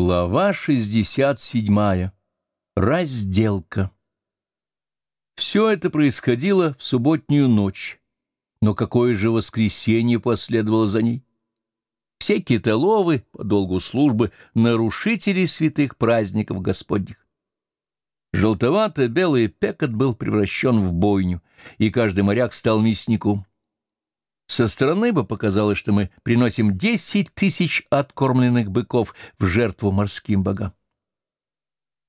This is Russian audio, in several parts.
Глава 67. Разделка. Все это происходило в субботнюю ночь, но какое же воскресенье последовало за ней? Все китоловы по долгу службы нарушители святых праздников Господних. Желтовато-белый пекот был превращен в бойню, и каждый моряк стал мясником. Со стороны бы показалось, что мы приносим десять тысяч откормленных быков в жертву морским богам.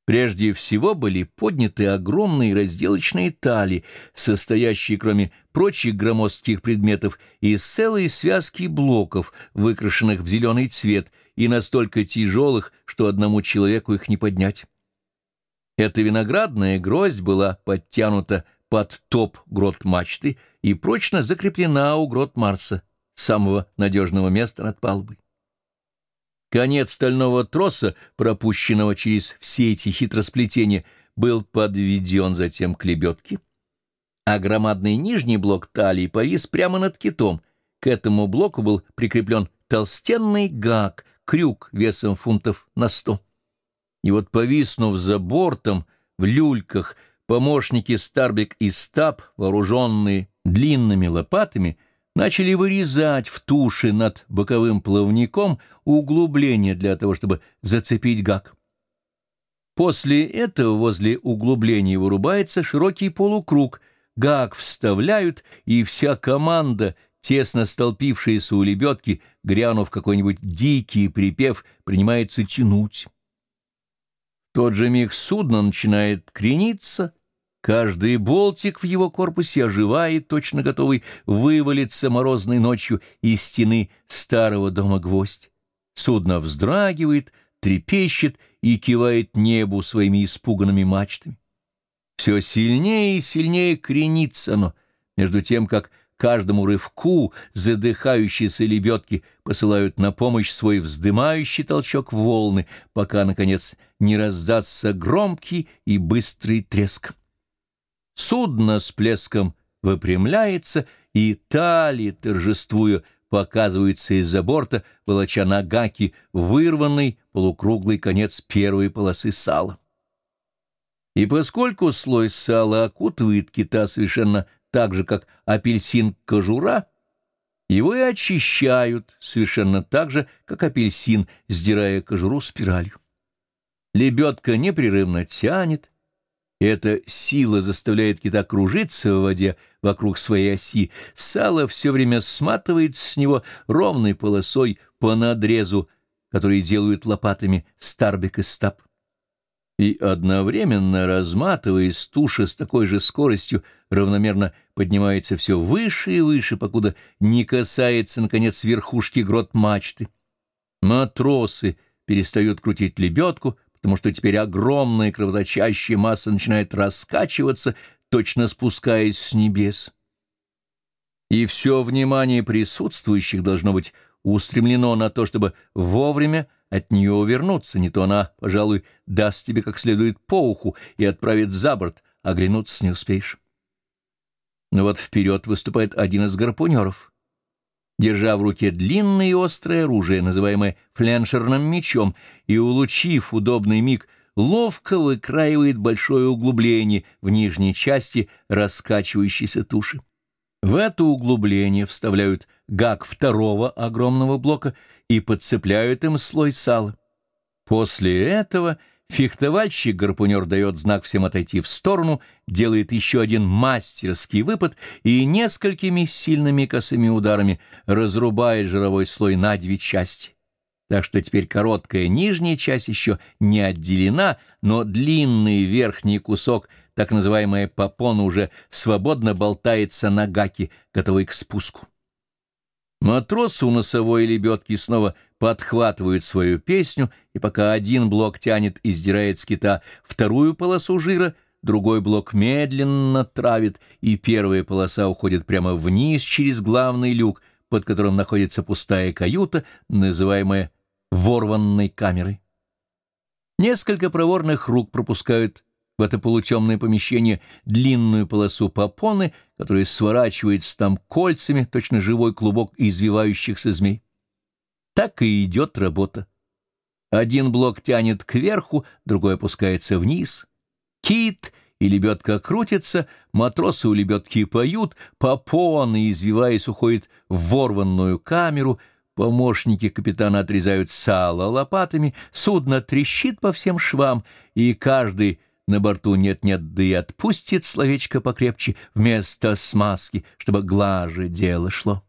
Прежде всего были подняты огромные разделочные тали, состоящие, кроме прочих громоздких предметов, из целой связки блоков, выкрашенных в зеленый цвет и настолько тяжелых, что одному человеку их не поднять. Эта виноградная гроздь была подтянута под топ грот мачты и прочно закреплена у грот Марса, самого надежного места над палубой. Конец стального троса, пропущенного через все эти хитросплетения, был подведен затем к лебедке, а громадный нижний блок талии повис прямо над китом. К этому блоку был прикреплен толстенный гак, крюк весом фунтов на сто. И вот, повиснув за бортом, в люльках, помощники Старбик и Стаб, вооруженные длинными лопатами, начали вырезать в туши над боковым плавником углубление для того, чтобы зацепить гак. После этого возле углубления вырубается широкий полукруг, гак вставляют, и вся команда, тесно столпившаяся у лебедки, грянув какой-нибудь дикий припев, принимается тянуть. Тот же миг судно начинает крениться, Каждый болтик в его корпусе оживает, точно готовый вывалиться морозной ночью из стены старого дома гвоздь. Судно вздрагивает, трепещет и кивает небу своими испуганными мачтами. Все сильнее и сильнее кренится оно, между тем, как каждому рывку задыхающиеся лебедки посылают на помощь свой вздымающий толчок волны, пока, наконец, не раздастся громкий и быстрый треск. Судно с плеском выпрямляется, и Тали, торжествуя, показывается из-за борта, волоча на гаки вырванный полукруглый конец первой полосы сала. И поскольку слой сала окутывает кита совершенно так же, как апельсин кожура, его и очищают совершенно так же, как апельсин, сдирая кожуру спиралью. Лебедка непрерывно тянет, эта сила заставляет кита кружиться в воде вокруг своей оси. Сало все время сматывает с него ровной полосой по надрезу, который делают лопатами Старбек и Стаб. И одновременно, разматываясь, туша с такой же скоростью равномерно поднимается все выше и выше, покуда не касается, наконец, верхушки грот мачты. Матросы перестают крутить лебедку, потому что теперь огромная кровоточащая масса начинает раскачиваться, точно спускаясь с небес. И все внимание присутствующих должно быть устремлено на то, чтобы вовремя от нее увернуться, не то она, пожалуй, даст тебе как следует по уху и отправит за борт, оглянуться не успеешь. Но вот вперед выступает один из гарпунеров держа в руке длинное и острое оружие, называемое фленшерным мечом, и, улучив удобный миг, ловко выкраивает большое углубление в нижней части раскачивающейся туши. В это углубление вставляют гак второго огромного блока и подцепляют им слой сала. После этого Фехтовальщик-гарпунер дает знак всем отойти в сторону, делает еще один мастерский выпад и несколькими сильными косыми ударами разрубает жировой слой на две части. Так что теперь короткая нижняя часть еще не отделена, но длинный верхний кусок, так называемая попона, уже свободно болтается на гаке, готовый к спуску. Матросы у носовой лебедки снова подхватывают свою песню, и пока один блок тянет и сдирает с кита вторую полосу жира, другой блок медленно травит, и первая полоса уходит прямо вниз через главный люк, под которым находится пустая каюта, называемая ворванной камерой. Несколько проворных рук пропускают в это полутемное помещение длинную полосу попоны, которая сворачивается там кольцами, точно живой клубок извивающихся змей. Так и идет работа. Один блок тянет кверху, другой опускается вниз. Кит и лебедка крутятся, матросы у лебедки поют, попоны, извиваясь, уходят в ворванную камеру, помощники капитана отрезают сало лопатами, судно трещит по всем швам, и каждый на борту нет-нет, да и отпустит словечко покрепче вместо смазки, чтобы глаже дело шло.